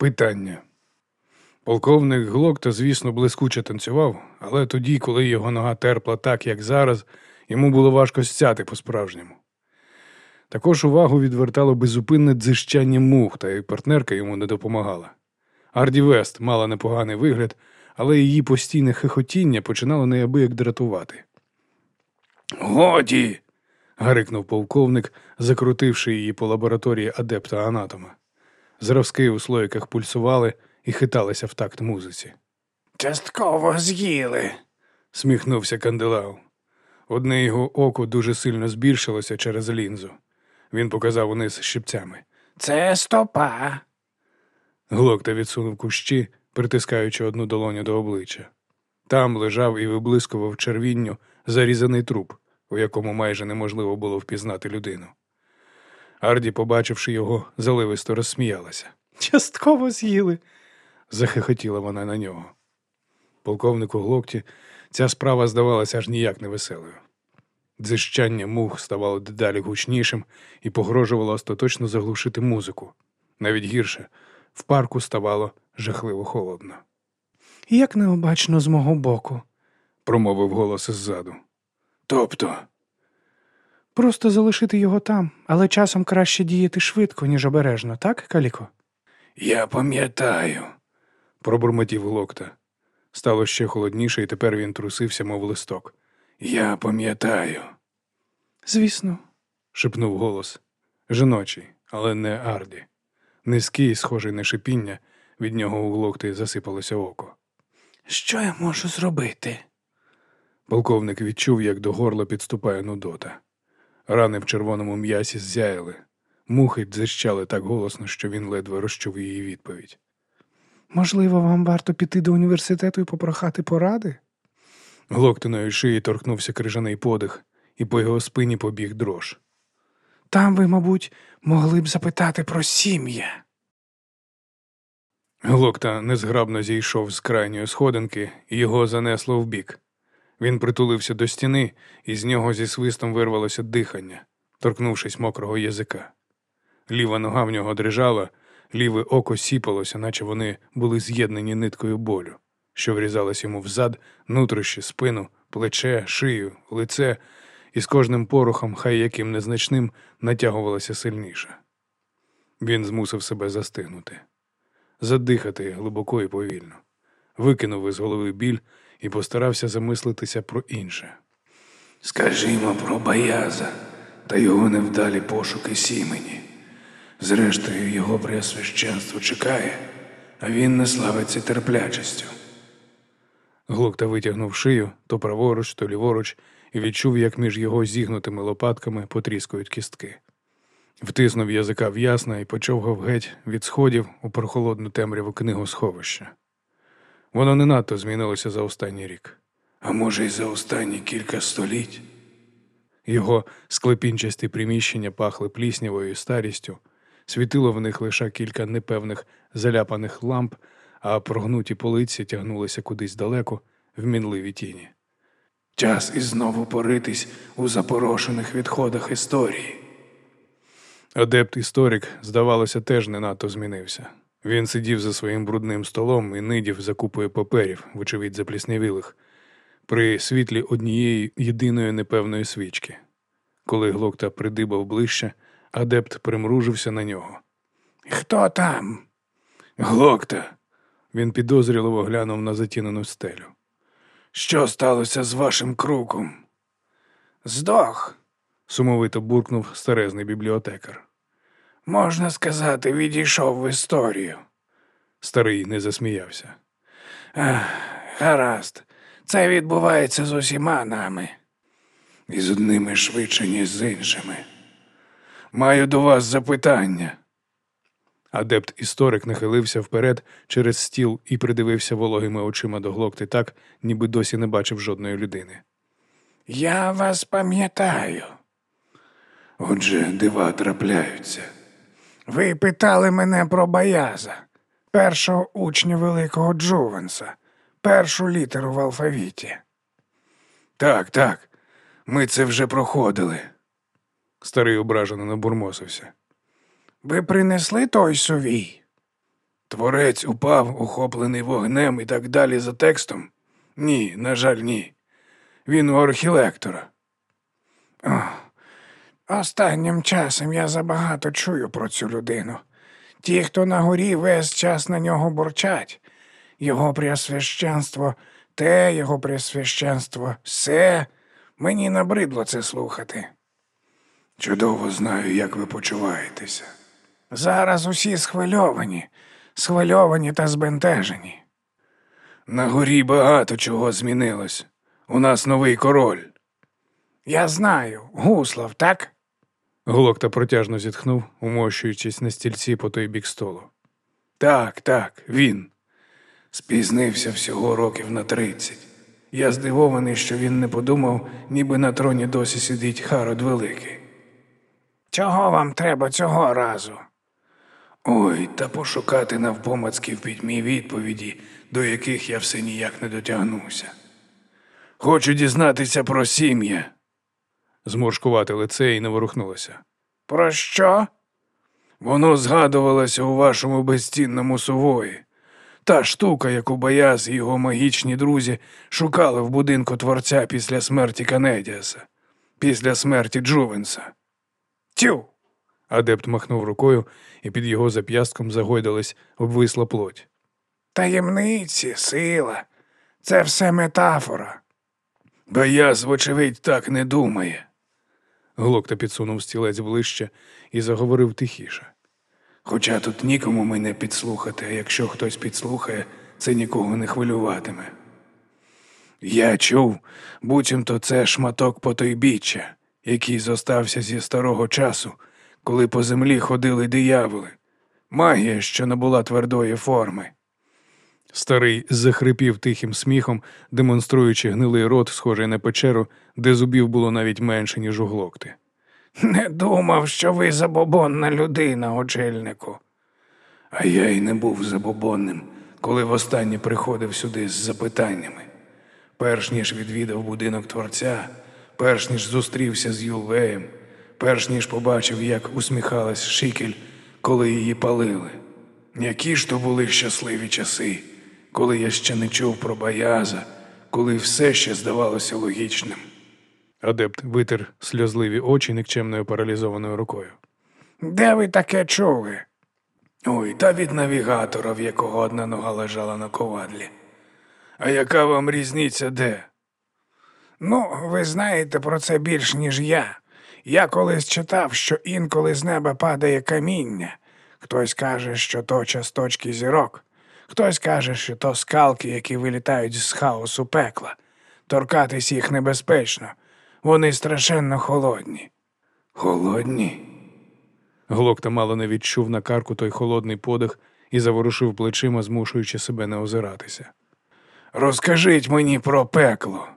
Питання. Полковник Глокта, звісно, блискуче танцював, але тоді, коли його нога терпла так, як зараз, йому було важко стяти по-справжньому. Також увагу відвертало безупинне дзижчання мух, та й партнерка йому не допомагала. Арді Вест мала непоганий вигляд, але її постійне хихотіння починало неабияк дратувати. Годі. гарикнув полковник, закрутивши її по лабораторії адепта анатома. Зразки у слоїках пульсували і хиталися в такт музиці. Частково з'їли. Сміхнувся канделау. Одне його око дуже сильно збільшилося через лінзу. Він показав униз щипцями. Це стопа. Глокта відсунув кущі, притискаючи одну долоню до обличчя. Там лежав і виблискував червінню зарізаний труп, у якому майже неможливо було впізнати людину. Арді, побачивши його, заливисто розсміялася. Частково з'їли. захихотіла вона на нього. Полковнику Глокті ця справа здавалася аж ніяк невеселою. Дзищання мух ставало дедалі гучнішим і погрожувало остаточно заглушити музику. Навіть гірше, в парку ставало жахливо холодно. Як необачно з мого боку. промовив голос іззаду. Тобто, Просто залишити його там, але часом краще діяти швидко, ніж обережно, так, Каліко? я пам'ятаю, пробурмотів глокта. Стало ще холодніше, і тепер він трусився, мов листок. Я пам'ятаю, Звісно. шепнув голос. Жіночий, але не Арді. Низький, схожий на шипіння, від нього у глокти засипалося око. Що я можу зробити? Полковник відчув, як до горла підступає нудота. Рани в червоному м'ясі зяяли. Мухи дзищали так голосно, що він ледве розчув її відповідь. Можливо, вам варто піти до університету і попрохати поради? Глоктиної шиї торкнувся крижаний подих, і по його спині побіг дрож. Там ви, мабуть, могли б запитати про сім'я. Глокта незграбно зійшов з крайньої сходинки, і його занесло вбік. Він притулився до стіни, і з нього зі свистом вирвалося дихання, торкнувшись мокрого язика. Ліва нога в нього дрижала, ліве око сіпалося, наче вони були з'єднані ниткою болю, що врізалась йому взад, нутрощі, спину, плече, шию, лице, і з кожним порухом, хай яким незначним, натягувалося сильніше. Він змусив себе застигнути, задихати глибоко і повільно, викинув із голови біль і постарався замислитися про інше. Скажімо про Баяза та його невдалі пошуки сімені. Зрештою, його преосвященство чекає, а він не славиться терплячістю. Глокта витягнув шию то праворуч, то ліворуч, і відчув, як між його зігнутими лопатками потріскують кістки. Втиснув язика в ясна і почовгав геть від сходів у прохолодну темряву книгосховища. Воно не надто змінилося за останній рік, а може, й за останні кілька століть. Його склепінчасті приміщення пахли пліснявою і старістю, світило в них лише кілька непевних заляпаних ламп, а прогнуті полиці тягнулися кудись далеко в мінливі тіні. Час і знову поритись у запорошених відходах історії. Адепт історик, здавалося, теж не надто змінився. Він сидів за своїм брудним столом і нидів за купою паперів, вочевидь запліснявілих, при світлі однієї єдиної непевної свічки. Коли глокта придибав ближче, адепт примружився на нього. Хто там? Глокта. Він підозріливо глянув на затінену стелю. Що сталося з вашим круком? Здох, сумовито буркнув старезний бібліотекар. Можна сказати, відійшов в історію. Старий не засміявся. Ах, гаразд, це відбувається з усіма нами. І з одними швидше, ніж з іншими. Маю до вас запитання. Адепт історик нахилився вперед через стіл і придивився вологими очима до глокти так, ніби досі не бачив жодної людини. Я вас пам'ятаю. Отже, дива трапляються. Ви питали мене про Баяза, першого учня великого Джувенса, першу літеру в алфавіті. Так, так, ми це вже проходили. Старий ображено набурмосився. Ви принесли той сувій? Творець упав, охоплений вогнем і так далі за текстом? Ні, на жаль, ні. Він у архілектора. Останнім часом я забагато чую про цю людину. Ті, хто на горі, весь час на нього бурчать. Його преосвященство те, його преосвященство все. Мені набридло це слухати. Чудово знаю, як ви почуваєтеся. Зараз усі схвильовані, схвильовані та збентежені. На горі багато чого змінилось. У нас новий король. Я знаю, Гуслов, так? Глокта протяжно зітхнув, умощуючись на стільці по той бік столу. Так, так, він. Спізнився всього років на тридцять. Я здивований, що він не подумав, ніби на троні досі сидить Харод Великий. Чого вам треба цього разу? Ой, та пошукати навпомацьки в пітьмі відповіді, до яких я все ніяк не дотягнуся. Хочу дізнатися про сім'я. Зморшкувати лице і не ворухнулося. Про що? Воно згадувалося у вашому безцінному сувої. Та штука, яку Баяз і його магічні друзі шукали в будинку творця після смерті Канедіаса, після смерті Джувенса. Тю. Адепт махнув рукою, і під його зап'ястком загойдалась обвисла плоть. Таємниці, сила. Це все метафора. Баяз, вочевидь, так не думає. Глокта підсунув стілець ближче і заговорив тихіше. Хоча тут нікому мене підслухати, а якщо хтось підслухає, це нікого не хвилюватиме. Я чув, буцімто це шматок потойбіччя, який зостався зі старого часу, коли по землі ходили дияволи, магія, що набула твердої форми. Старий захрипів тихим сміхом, демонструючи гнилий рот, схожий на печеру, де зубів було навіть менше, ніж у глокти. Не думав, що ви забобонна людина, очільнику. А я й не був забобонним, коли востаннє приходив сюди з запитаннями. Перш ніж відвідав будинок творця, перш ніж зустрівся з Юлвеєм, перш ніж побачив, як усміхалась Шикель, коли її палили. Які ж то були щасливі часи, коли я ще не чув про Баяза, коли все ще здавалося логічним. Адепт витер сльозливі очі нікчемною паралізованою рукою. Де ви таке чули? Ой, та від навігатора, в якого одна нога лежала на ковадлі. А яка вам різниця де? Ну, ви знаєте про це більш, ніж я. Я колись читав, що інколи з неба падає каміння. Хтось каже, що то часточки зірок, хтось каже, що то скалки, які вилітають з хаосу пекла. Торкатись їх небезпечно. Вони страшенно холодні. Холодні. Глокта мало не відчув на карку той холодний подих і заворушив плечима, змушуючи себе не озиратися. Розкажіть мені про пекло.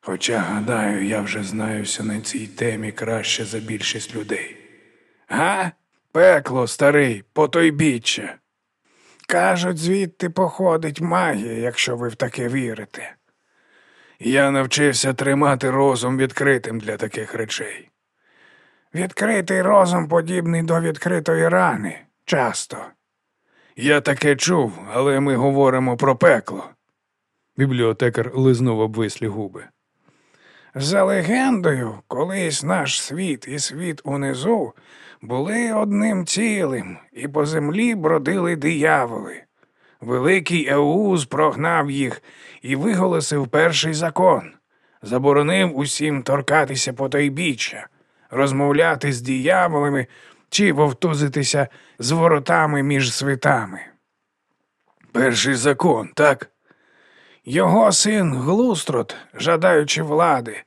Хоча, гадаю, я вже знаюся на цій темі краще за більшість людей. Га? Пекло, старий, потойбіччя. Кажуть, звідти походить магія, якщо ви в таке вірите. Я навчився тримати розум відкритим для таких речей. Відкритий розум подібний до відкритої рани. Часто. Я таке чув, але ми говоримо про пекло. Бібліотекар лизнув обвислі губи. За легендою, колись наш світ і світ унизу були одним цілим, і по землі бродили дияволи. Великий Еуз прогнав їх і виголосив перший закон, заборонив усім торкатися потойбіччя, розмовляти з дияволами чи вовтузитися з воротами між світами. Перший закон, так? Його син Глустрот, жадаючи влади,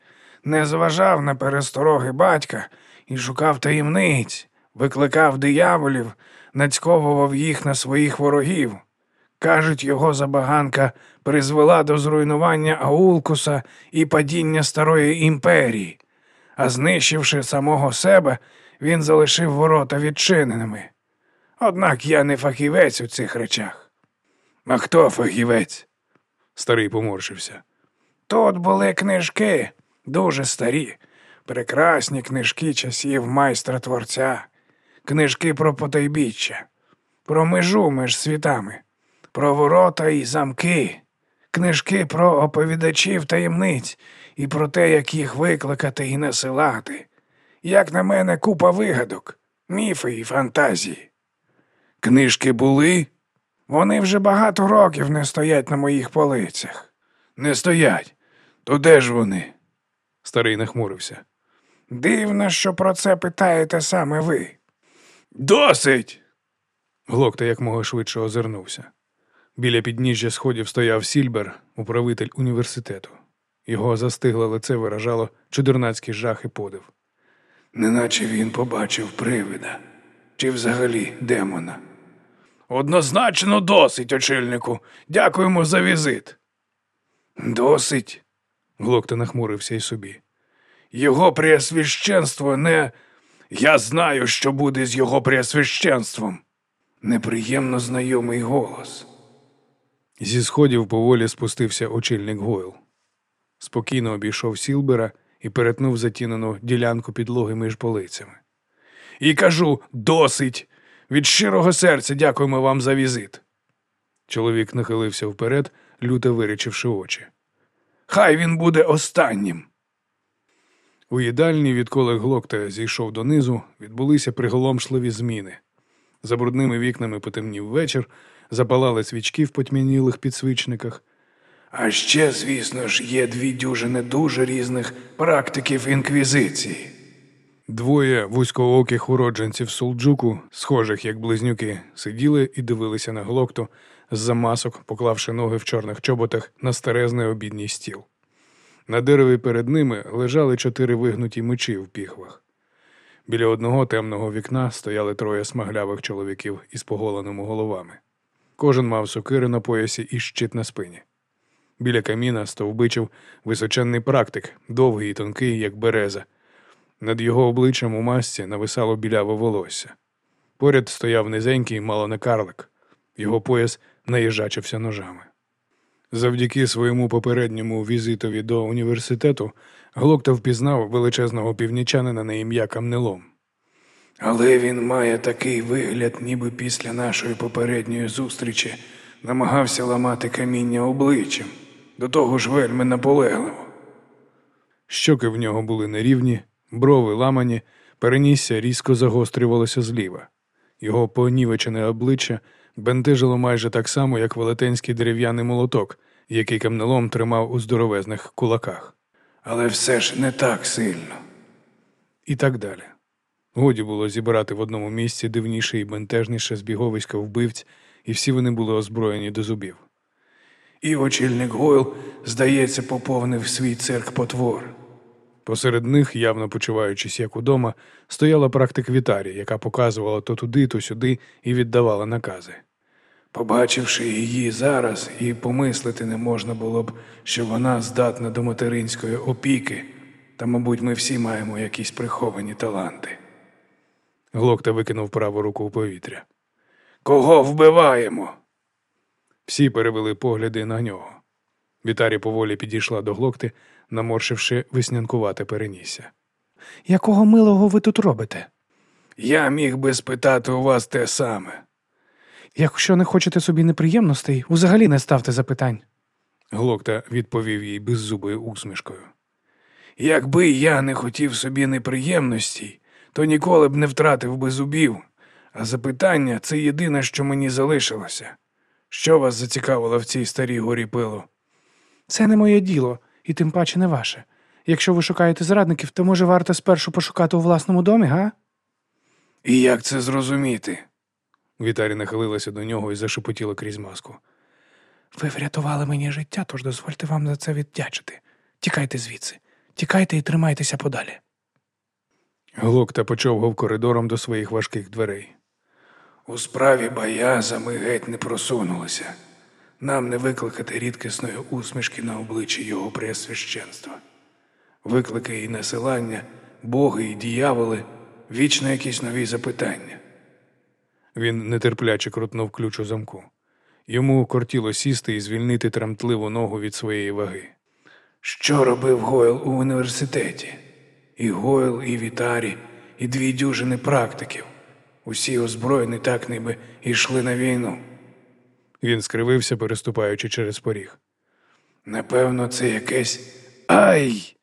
не зважав на перестороги батька і шукав таємниць, викликав дияволів, нацьковував їх на своїх ворогів. Кажуть, його забаганка призвела до зруйнування Аулкуса і падіння старої імперії, а знищивши самого себе, він залишив ворота відчиненими. Однак я не фахівець у цих речах. А хто фахівець? Старий поморщився. Тут були книжки, дуже старі, прекрасні книжки часів майстра творця, книжки про потайбіччя. про межу між світами, про ворота і замки, книжки про оповідачів таємниць і про те, як їх викликати і насилати. Як на мене, купа вигадок, міфи і фантазії. Книжки були? Вони вже багато років не стоять на моїх полицях. Не стоять. То де ж вони? Старий нахмурився. Дивно, що про це питаєте саме ви. Досить. Глокта якмога швидше озирнувся. Біля підніжжя сходів стояв Сільбер, управитель університету. Його застигле лице виражало чудернацький жах і подив. Неначе він побачив привида. Чи взагалі демона. Однозначно досить, очільнику. Дякуємо за візит. Досить. Глокта нахмурився й собі. Його преосвященство не. Я знаю, що буде з його преосвященством. Неприємно знайомий голос. Зі сходів поволі спустився очільник Гойл. Спокійно обійшов Сілбера і перетнув затінену ділянку підлоги між полицями. І кажу досить. Від щирого серця дякуємо вам за візит. Чоловік нахилився вперед, люто вирічивши очі. Хай він буде останнім. У їдальні, відколи Глокта зійшов донизу, відбулися приголомшливі зміни. За брудними вікнами потемнів вечір, запалали свічки в потьмянілих підсвічниках. А ще, звісно ж, є дві дюжини дуже різних практиків інквізиції. Двоє вузькооких уродженців Сулджуку, схожих як близнюки, сиділи і дивилися на глокту з-за масок, поклавши ноги в чорних чоботах на старезний обідній стіл. На дереві перед ними лежали чотири вигнуті мечі в піхвах. Біля одного темного вікна стояли троє смаглявих чоловіків із поголеними головами. Кожен мав сокири на поясі і щит на спині. Біля каміна стовбичив височенний практик, довгий і тонкий, як береза. Над його обличчям у масці нависало біляве волосся. Поряд стояв низенький, мало не карлик. Його пояс наїжачився ножами. Завдяки своєму попередньому візитові до університету Глокта впізнав величезного північанина на ім'я Камнелом. Але він має такий вигляд, ніби після нашої попередньої зустрічі намагався ламати каміння обличчям, до того ж вельми наполегливо. Щоки в нього були нерівні, брови ламані, перенісся різко загострювалося зліва. Його понівечене обличчя бентежило майже так само, як велетенський дерев'яний молоток, який камнелом тримав у здоровезних кулаках. Але все ж не так сильно. І так далі. Годі було зібрати в одному місці дивніше і бентежніше збіговисько вбивць, і всі вони були озброєні до зубів. І очільник Гойл, здається, поповнив свій цирк потвор. Посеред них, явно почуваючись як удома, стояла практик Вітарі, яка показувала то туди, то сюди і віддавала накази. Побачивши її зараз, і помислити не можна було б, що вона здатна до материнської опіки, та, мабуть, ми всі маємо якісь приховані таланти. Глокта викинув праву руку у повітря. Кого вбиваємо? Всі перевели погляди на нього. Вітарі поволі підійшла до глокти, наморшивши веснянкувате перенісся. Якого милого ви тут робите? Я міг би спитати у вас те саме. Якщо не хочете собі неприємностей, взагалі не ставте запитань. Глокта відповів їй беззубою усмішкою. Якби я не хотів собі неприємностей, то ніколи б не втратив би зубів, а запитання це єдине, що мені залишилося. Що вас зацікавило в цій старій горі пилу? Це не моє діло, і тим паче не ваше. Якщо ви шукаєте зрадників, то може варто спершу пошукати у власному домі, га? І як це зрозуміти? Вітарі нахилилася до нього і зашепотіла крізь маску. Ви врятували мені життя, тож дозвольте вам за це віддячити. Тікайте звідси, тікайте і тримайтеся подалі. Глокта почовгав коридором до своїх важких дверей. У справі Баяза ми геть не просунулися. Нам не викликати рідкісної усмішки на обличчі його преосвященства. Виклики і насилання, боги і діяволи, вічно якісь нові запитання. Він нетерпляче крутнув ключ у замку. Йому кортіло сісти і звільнити тремтливу ногу від своєї ваги. Що робив Гойл у університеті? І Гойл, і Вітарі, і дві дюжини практиків. Усі озброєні так, ніби йшли на війну. Він скривився, переступаючи через поріг. Напевно, це якесь. Ай!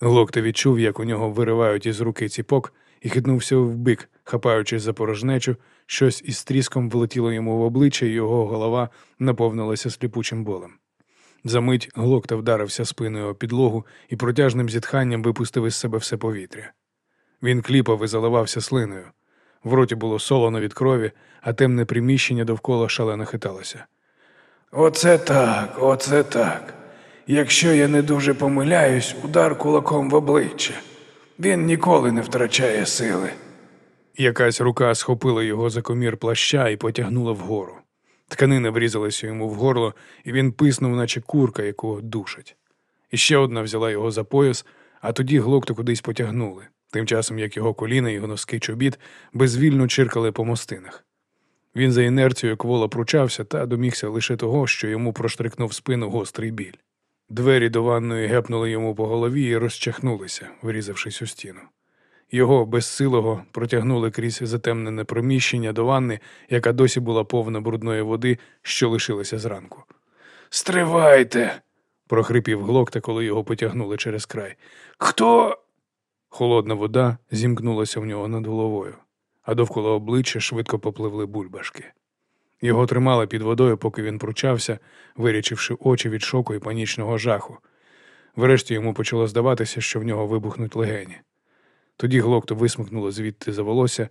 Глокта відчув, як у нього виривають із руки ціпок, і хитнувся вбік, хапаючись за порожнечу, щось із тріском влетіло йому в обличчя, і його голова наповнилася сліпучим болем. Замить глокта вдарився спиною о підлогу і протяжним зітханням випустив із себе все повітря. Він кліпав і заливався слиною. В роті було солоно від крові, а темне приміщення довкола шалено хиталося. Оце так, оце так. Якщо я не дуже помиляюсь, удар кулаком в обличчя. Він ніколи не втрачає сили. Якась рука схопила його за комір плаща і потягнула вгору. Тканина врізалася йому в горло, і він писнув, наче курка, яку душать. І ще одна взяла його за пояс, а тоді глокту кудись потягнули, тим часом як його коліна і носки чобіт безвільно чиркали по мостинах. Він за інерцією квола пручався та домігся лише того, що йому проштрикнув спину гострий біль. Двері до ванної гепнули йому по голові і розчахнулися, вирізавшись у стіну. Його безсилого протягнули крізь затемнене приміщення до ванни, яка досі була повна брудної води, що лишилася зранку. Стривайте. Прохрипів глокта, коли його потягнули через край. Хто? Холодна вода зімкнулася в нього над головою, а довкола обличчя швидко попливли бульбашки. Його тримали під водою, поки він пручався, вирячивши очі від шоку і панічного жаху. Врешті йому почало здаватися, що в нього вибухнуть легені. Тоді глокто висмикнуло звідти за волосся,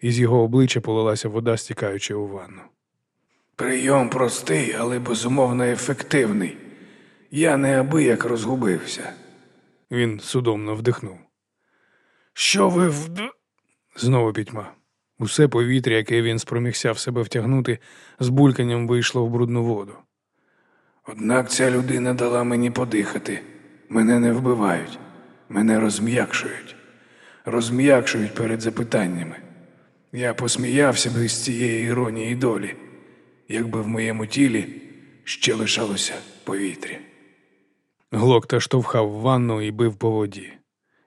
і з його обличчя полилася вода, стікаючи у ванну. Прийом простий, але безумовно ефективний. Я неабияк розгубився. Він судомно вдихнув. Що ви в. Знову пітьма. Усе повітря, яке він спромігся в себе втягнути, з бульканням вийшло в брудну воду. Однак ця людина дала мені подихати. Мене не вбивають, мене розм'якшують. Розм'якшують перед запитаннями. Я посміявся б із цієї іронії долі, якби в моєму тілі ще лишалося повітря. Глокта штовхав ванну і бив по воді.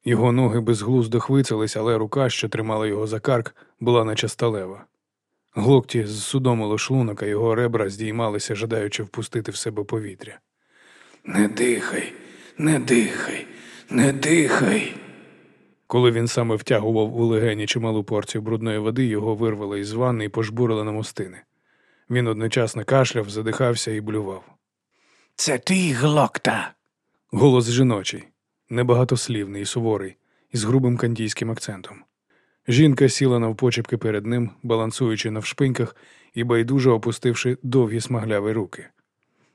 Його ноги безглуздо хвицались, але рука, що тримала його за карк, була наче сталева. Глокті зсудомило шлунок, а його ребра здіймалися, жадаючи впустити в себе повітря. Не дихай, не дихай, не дихай. Коли він саме втягував у легені чималу порцію брудної води, його вирвало із ванни і пожбурили на мостини. Він одночасно кашляв, задихався і блював. Це ти, глокта. Голос жіночий, небагатослівний і суворий, із грубим кандійським акцентом. Жінка сіла навпочепки перед ним, балансуючи навшпиньках і байдуже опустивши довгі смагляві руки.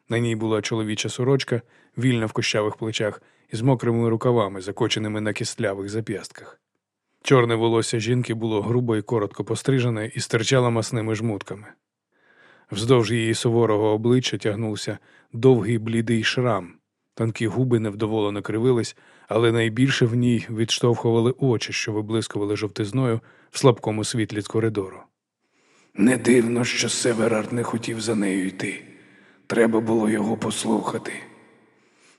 На ній була чоловіча сорочка, вільна в кощавих плечах, із мокрими рукавами, закоченими на кістлявих зап'ястках. Чорне волосся жінки було грубо і коротко пострижене і стирчало масними жмутками. Вздовж її суворого обличчя тягнувся довгий блідий шрам. Тонкі губи невдоволено кривились, але найбільше в ній відштовхували очі, що виблискували жовтизною в слабкому світлі з коридору. Не дивно, що Северард не хотів за нею йти. Треба було його послухати.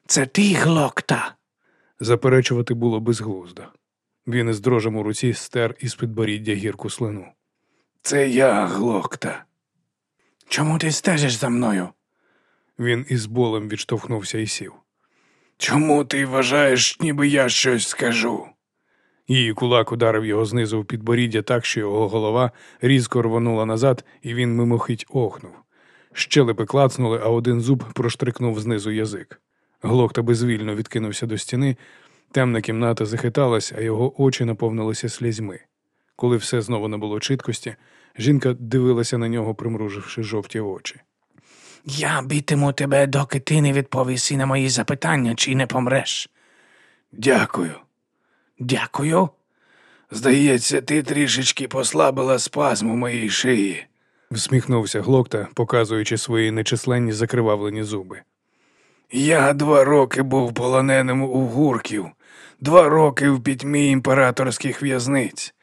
Це ти, глокта. Заперечувати було безглуздо. Він із дрожем у руці стер із підборіддя гірку слину. Це я, глокта. Чому ти стежиш за мною? Він із болем відштовхнувся і сів. Чому ти вважаєш, ніби я щось скажу? Її кулак ударив його знизу в підборіддя так, що його голова різко рвонула назад, і він мимохить охнув. Щелепи клацнули, а один зуб проштрикнув знизу язик. Глокта безвільно відкинувся до стіни, темна кімната захиталась, а його очі наповнилися слізьми. Коли все знову не було чіткості, жінка дивилася на нього, примруживши жовті очі. Я бітиму тебе, доки ти не відповіси на мої запитання, чи не помреш. Дякую. Дякую. Здається, ти трішечки послабила спазм у моїй шиї. Всміхнувся глокта, показуючи свої нечисленні закривавлені зуби. Я два роки був полоненим у гурків, два роки в пітьмі імператорських в'язниць,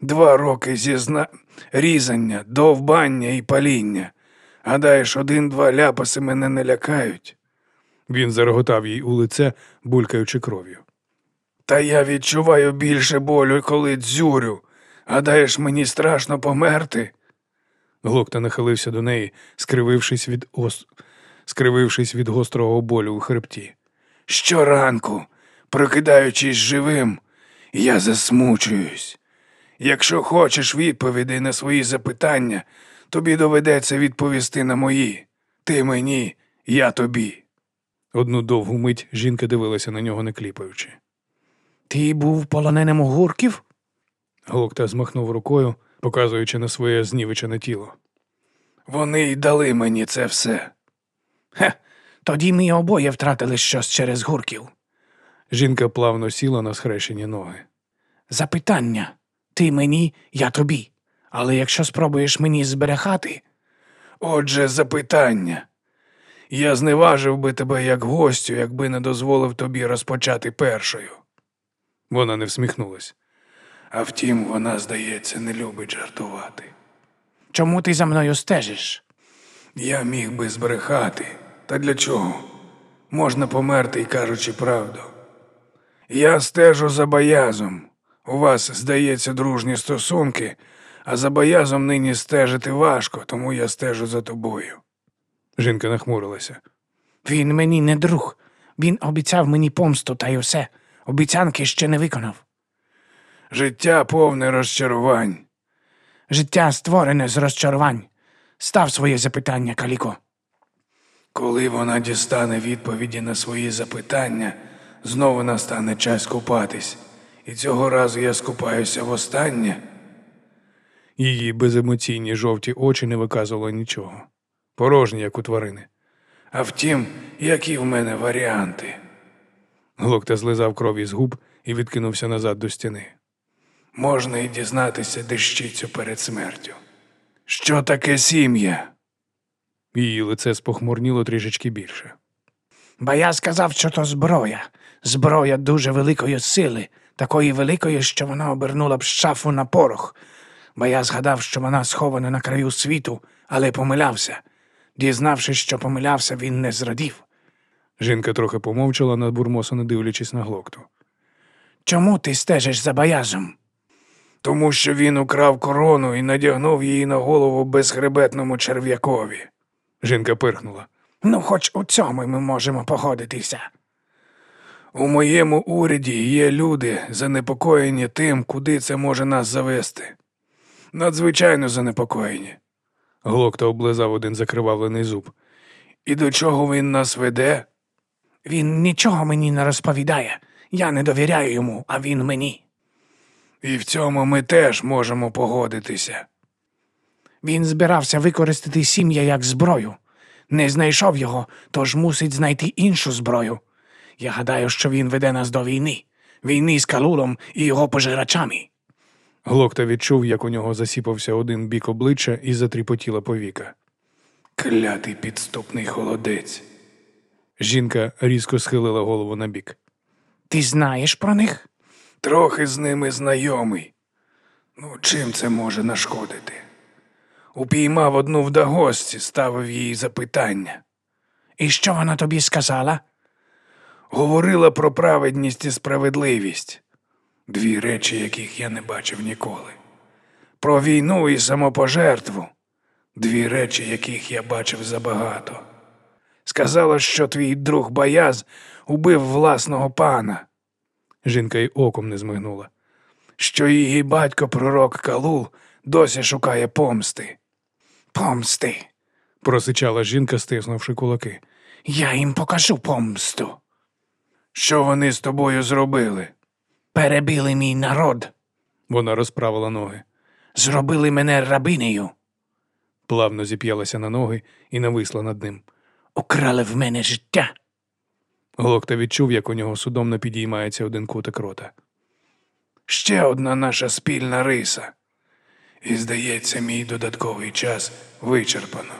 два роки зізна... різання, довбання і паління. Гадаєш, один-два ляпаси мене не лякають. Він зареготав їй у лице, булькаючи кров'ю. Та я відчуваю більше болю, коли дзюрю. Гадаєш, мені страшно померти? Глокта нахилився до неї, скривившись від ос... скривившись від гострого болю у хребті. Щоранку, прокидаючись живим, я засмучуюсь. Якщо хочеш відповідей на свої запитання, тобі доведеться відповісти на мої. Ти мені, я тобі. Одну довгу мить жінка дивилася на нього, не кліпаючи. Ти був полоненим у гурків? Глокта змахнув рукою, показуючи на своє знівечене тіло. Вони й дали мені це все. Хе, тоді ми обоє втратили щось через гурків. Жінка плавно сіла на схрещені ноги. Запитання. Ти мені, я тобі. Але якщо спробуєш мені зберехати, Отже, запитання. Я зневажив би тебе як гостю, якби не дозволив тобі розпочати першою. Вона не всміхнулась. А втім, вона, здається, не любить жартувати. чому ти за мною стежиш? Я міг би збрехати. Та для чого? Можна померти кажучи правду. Я стежу за боязом. У вас, здається, дружні стосунки, а за боязом нині стежити важко, тому я стежу за тобою. Жінка нахмурилася. Він мені не друг. Він обіцяв мені помсту та й усе. Обіцянки ще не виконав. Життя повне розчарувань. Життя створене з розчарувань. Став своє запитання, Каліко. Коли вона дістане відповіді на свої запитання, знову настане час купатись. І цього разу я скупаюся востаннє. Її беземоційні жовті очі не виказували нічого. Порожні, як у тварини. А втім, які в мене варіанти? Глокта злизав крові з губ і відкинувся назад до стіни. Можна і дізнатися дещицю перед смертю. Що таке сім'я? Її лице спохмурніло трішечки більше. Бо я сказав, що то зброя. Зброя дуже великої сили, такої великої, що вона обернула б шафу на порох. Бо я згадав, що вона схована на краю світу, але помилявся. Дізнавшись, що помилявся, він не зрадів. Жінка трохи помовчала, надбурмосано дивлячись на глокту. Чому ти стежиш за боязом? Тому що він украв корону і надягнув її на голову безхребетному черв'якові. Жінка пирхнула. Ну, хоч у цьому ми можемо погодитися. У моєму уряді є люди, занепокоєні тим, куди це може нас завести. Надзвичайно занепокоєні. Глокта облизав один закривавлений зуб. І до чого він нас веде? Він нічого мені не розповідає. Я не довіряю йому, а він мені. І в цьому ми теж можемо погодитися. Він збирався використати сім'я як зброю. Не знайшов його, тож мусить знайти іншу зброю. Я гадаю, що він веде нас до війни, війни з Калулом і його пожирачами. Глокта відчув, як у нього засіпався один бік обличчя і затріпотіла повіка. Клятий підступний холодець. Жінка різко схилила голову на бік. Ти знаєш про них? Трохи з ними знайомий. Ну, чим це може нашкодити? Упіймав одну в дагосці, ставив їй запитання. І що вона тобі сказала? Говорила про праведність і справедливість. Дві речі, яких я не бачив ніколи. Про війну і самопожертву. Дві речі, яких я бачив забагато. Сказала, що твій друг Баяз убив власного пана, Жінка й оком не змигнула. що її батько, пророк Калул, досі шукає помсти. Помсти. Просичала жінка, стиснувши кулаки. Я їм покажу помсту. Що вони з тобою зробили? Перебили мій народ, Вона розправила ноги. зробили мене рабинею, Плавно зіп'ялася на ноги і нависла над ним. украли в мене життя. Глокта відчув, як у нього судомно підіймається один кутик рота. Ще одна наша спільна риса. І, здається, мій додатковий час вичерпано.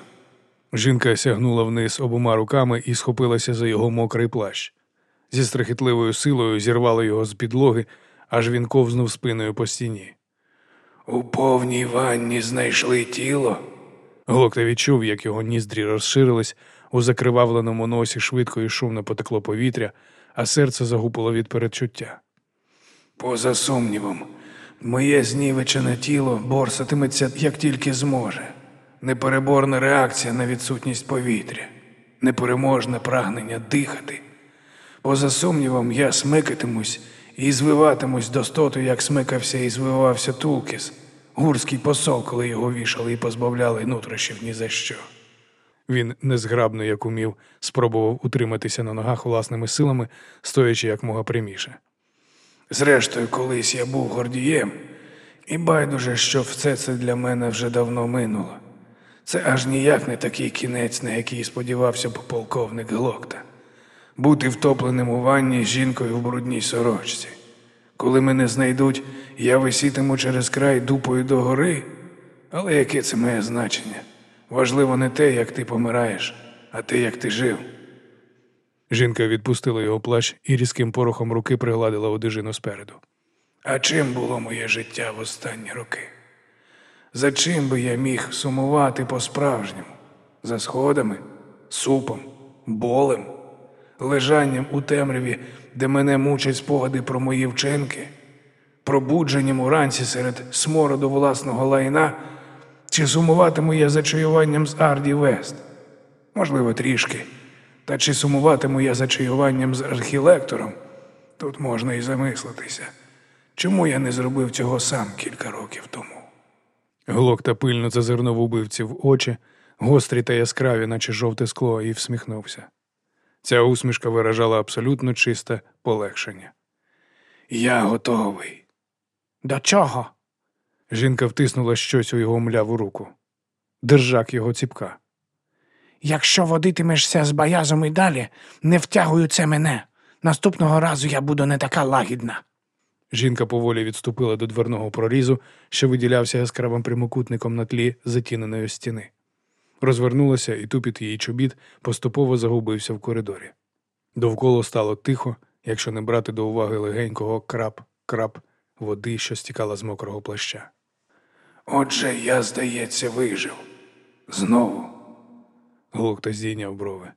Жінка сягнула вниз обома руками і схопилася за його мокрий плащ. Зі страхітливою силою зірвала його з підлоги, аж він ковзнув спиною по стіні. У повній ванні знайшли тіло. Глокта відчув, як його ніздрі розширились, у закривавленому носі швидко і шумно потекло повітря, а серце загупило від передчуття. Поза сумнівом, Моє знівечене тіло борсатиметься як тільки зможе. Непереборна реакція на відсутність повітря, непереможне прагнення дихати. Поза сумнівом, я смикатимусь і звиватимусь до стоту, як смикався і звивався Тулкіс, гурський посол, коли його вішали і позбавляли нутрощів ні за що. Він незграбно, як умів, спробував утриматися на ногах власними силами, стоячи як мога пряміше. Зрештою, колись я був гордієм, і байдуже, що все це для мене вже давно минуло. Це аж ніяк не такий кінець, на який сподівався б полковник Глокта. Бути втопленим у ванні з жінкою в брудній сорочці. Коли мене знайдуть, я висітиму через край дупою до гори. Але яке це має значення? Важливо не те, як ти помираєш, а те, як ти жив. Жінка відпустила його плащ і різким порохом руки пригладила одежину спереду. А чим було моє життя в останні роки? За чим би я міг сумувати по-справжньому? За сходами, супом, болем, лежанням у темряві, де мене мучать спогади про мої вчинки, пробудженням уранці серед смороду власного лайна, чи сумуватиму я за чаюванням з Арді Вест? Можливо, трішки. Та чи сумуватиму я за чаюванням з архілектором? Тут можна і замислитися. Чому я не зробив цього сам кілька років тому? Глокта пильно зазирнув убивці в очі, гострі та яскраві, наче жовте скло, і всміхнувся. Ця усмішка виражала абсолютно чисте полегшення. Я готовий. До чого? Жінка втиснула щось у його мляву руку. Держак його ціпка. Якщо водитимешся з баязом і далі, не втягую це мене. Наступного разу я буду не така лагідна. Жінка поволі відступила до дверного прорізу, що виділявся яскравим прямокутником на тлі затіненої стіни. Розвернулася, і тупіт її чобіт поступово загубився в коридорі. Довкола стало тихо, якщо не брати до уваги легенького крап-крап води, що стікала з мокрого плаща. Отже, я, здається, вижив. Знову. Глокта здійняв брови.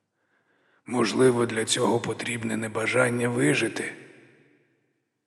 Можливо, для цього потрібне не бажання вижити,